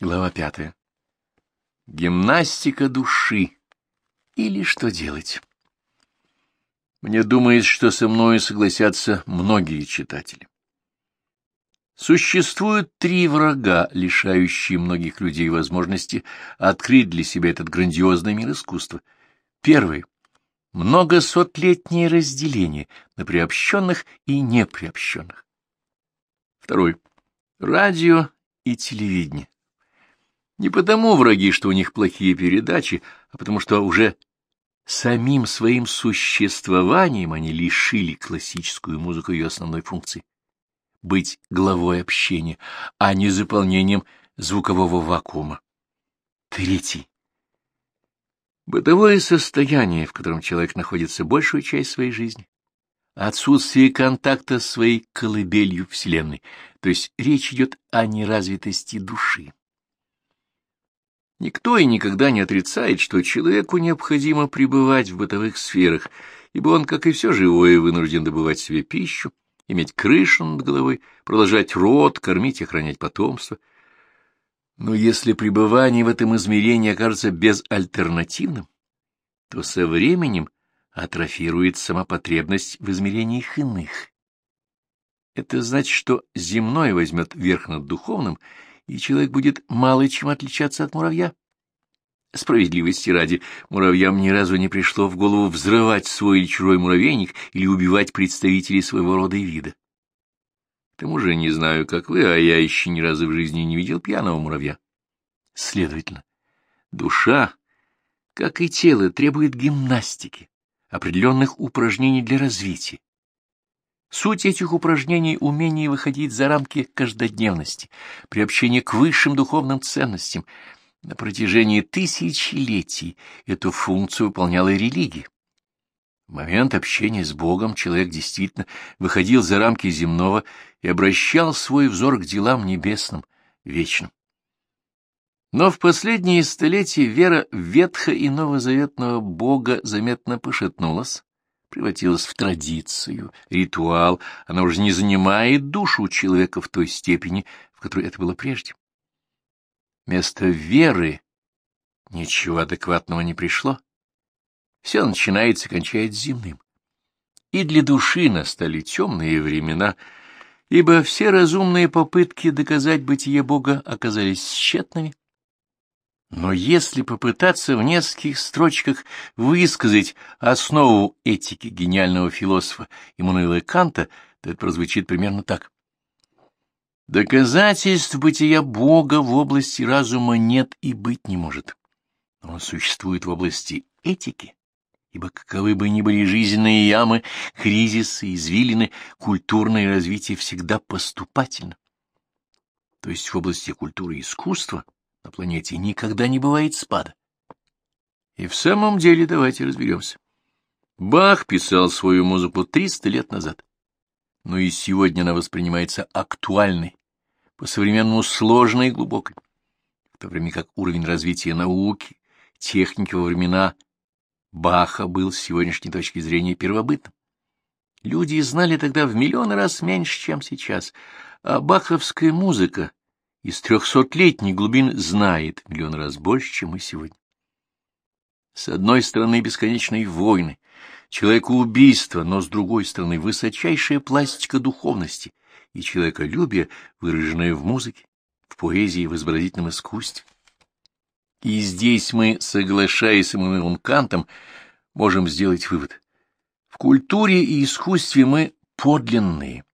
Глава пятая. Гимнастика души. Или что делать? Мне думается, что со мною согласятся многие читатели. Существуют три врага, лишающие многих людей возможности открыть для себя этот грандиозный мир искусства. Первый — многосотлетнее разделение на приобщенных и неприобщенных. Второй — радио и телевидение. Не потому враги, что у них плохие передачи, а потому что уже самим своим существованием они лишили классическую музыку ее основной функции — быть главой общения, а не заполнением звукового вакуума. Третий. Бытовое состояние, в котором человек находится большую часть своей жизни. Отсутствие контакта с своей колыбелью Вселенной, то есть речь идет о неразвитости души. Никто и никогда не отрицает, что человеку необходимо пребывать в бытовых сферах, ибо он, как и все живое, вынужден добывать себе пищу, иметь крышу над головой, продолжать род, кормить и охранять потомство. Но если пребывание в этом измерении окажется безальтернативным, то со временем атрофирует сама потребность в измерениях иных. Это значит, что земное возьмет верх над духовным — и человек будет мало чем отличаться от муравья. Справедливости ради, муравьям ни разу не пришло в голову взрывать свой или чужой муравейник или убивать представителей своего рода и вида. К тому же не знаю, как вы, а я еще ни разу в жизни не видел пьяного муравья. Следовательно, душа, как и тело, требует гимнастики, определенных упражнений для развития. Суть этих упражнений — умение выходить за рамки каждодневности, приобщение к высшим духовным ценностям. На протяжении тысячелетий эту функцию выполняла религия. В момент общения с Богом человек действительно выходил за рамки земного и обращал свой взор к делам небесным, вечным. Но в последние столетия вера ветхо- и новозаветного Бога заметно пошатнулась превратилась в традицию, ритуал, она уже не занимает душу человека в той степени, в которой это было прежде. Вместо веры ничего адекватного не пришло. Все начинается и кончается земным. И для души настали темные времена, ибо все разумные попытки доказать бытие Бога оказались тщетными, но если попытаться в нескольких строчках высказать основу этики гениального философа Иммануила Канта, то это прозвучит примерно так. Доказательств бытия Бога в области разума нет и быть не может. Он существует в области этики, ибо каковы бы ни были жизненные ямы, кризисы, извилины, культурное развитие всегда поступательно. То есть в области культуры и искусства — на планете никогда не бывает спада. И в самом деле давайте разберемся. Бах писал свою музыку 300 лет назад, но и сегодня она воспринимается актуальной, по-современному сложной и глубокой, в то время как уровень развития науки, техники во времена Баха был с сегодняшней точки зрения первобытным. Люди знали тогда в миллионы раз меньше, чем сейчас, а баховская музыка из трехсотлетней глубин знает миллион раз больше, чем мы сегодня. С одной стороны бесконечные войны, человекоубийство, но с другой стороны высочайшая пластика духовности и человеколюбие, выраженное в музыке, в поэзии, в изобразительном искусстве. И здесь мы, соглашаясь с Эммануилом Кантом, можем сделать вывод. В культуре и искусстве мы подлинные,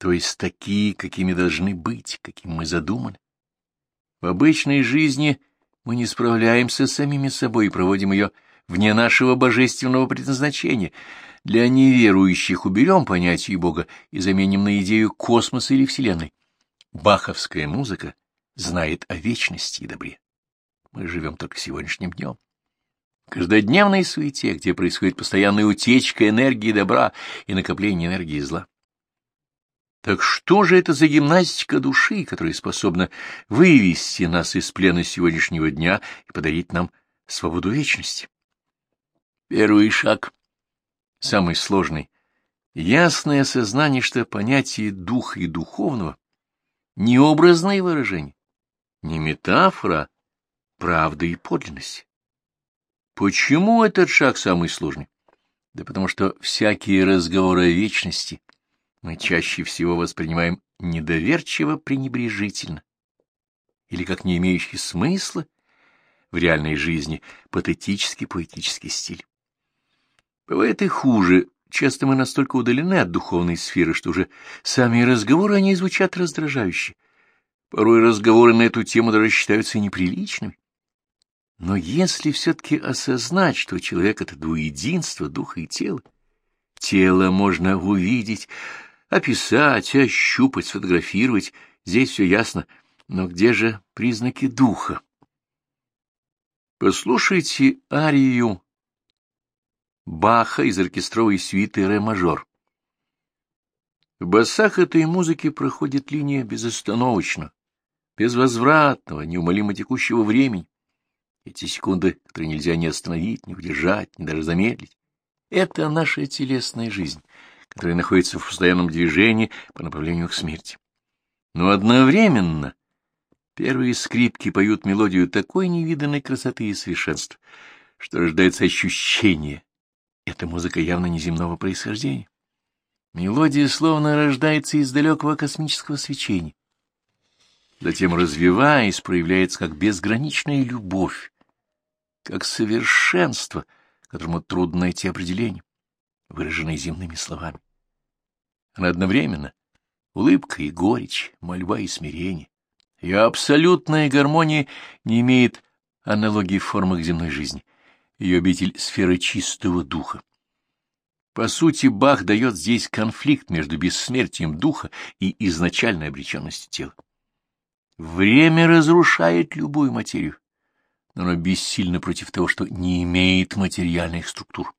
то есть такие, какими должны быть, какими мы задумали. В обычной жизни мы не справляемся с самими собой и проводим ее вне нашего божественного предназначения. Для неверующих уберем понятие Бога и заменим на идею космоса или Вселенной. Баховская музыка знает о вечности и добре. Мы живем только сегодняшним днем. В каждодневной суете, где происходит постоянная утечка энергии добра и накопление энергии зла. Так что же это за гимнастика души, которая способна вывести нас из плена сегодняшнего дня и подарить нам свободу вечности? Первый шаг, самый сложный, ясное осознание, что понятие духа и духовного — не образное выражение, не метафора, правда и подлинность. Почему этот шаг самый сложный? Да потому что всякие разговоры о вечности мы чаще всего воспринимаем недоверчиво-пренебрежительно или как не имеющий смысла в реальной жизни патетический поэтический стиль. Бывает и хуже. Часто мы настолько удалены от духовной сферы, что уже сами разговоры о ней звучат раздражающе. Порой разговоры на эту тему даже считаются неприличными. Но если все-таки осознать, что человек — это двуединство духа и тела, тело можно увидеть, описать, ощупать, сфотографировать, здесь все ясно, но где же признаки духа? Послушайте арию Баха из оркестровой свиты ре-мажор. В басах этой музыки проходит линия безостановочно, безвозвратного, неумолимо текущего времени. Эти секунды, которые нельзя ни остановить, ни удержать, ни даже замедлить. Это наша телесная жизнь, которая находится в постоянном движении по направлению к смерти. Но одновременно первые скрипки поют мелодию такой невиданной красоты и совершенства, что рождается ощущение. Эта музыка явно неземного происхождения. Мелодия словно рождается из далекого космического свечения. Затем, развиваясь, проявляется как безграничная любовь, как совершенство, которому трудно найти определение, выраженное земными словами. Она одновременно улыбка и горечь, мольба и смирение. Ее абсолютная гармония не имеет аналогии в формах земной жизни. Ее обитель — сферы чистого духа. По сути, Бах дает здесь конфликт между бессмертием духа и изначальной обреченностью тела. Время разрушает любую материю, но оно бессильно против того, что не имеет материальных структур.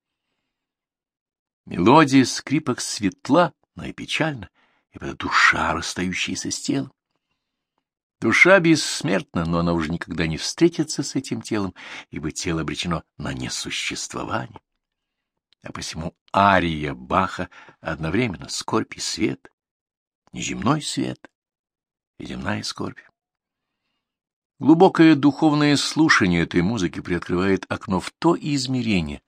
Мелодия скрипок светла, но и печальна, ибо душа, расстающаяся с телом. Душа бессмертна, но она уже никогда не встретится с этим телом, ибо тело обречено на несуществование. А посему ария Баха одновременно скорбь и свет, неземной свет и земная скорбь. Глубокое духовное слушание этой музыки приоткрывает окно в то измерение,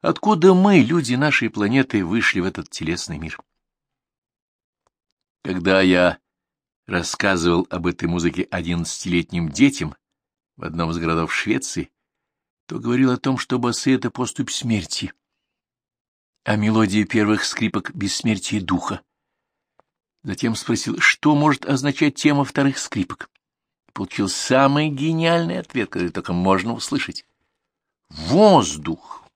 откуда мы, люди нашей планеты, вышли в этот телесный мир. Когда я рассказывал об этой музыке одиннадцатилетним детям в одном из городов Швеции, то говорил о том, что басы — это поступь смерти, а мелодия первых скрипок — бессмертие духа. Затем спросил, что может означать тема вторых скрипок получил самый гениальный ответ, который только можно услышать. Воздух,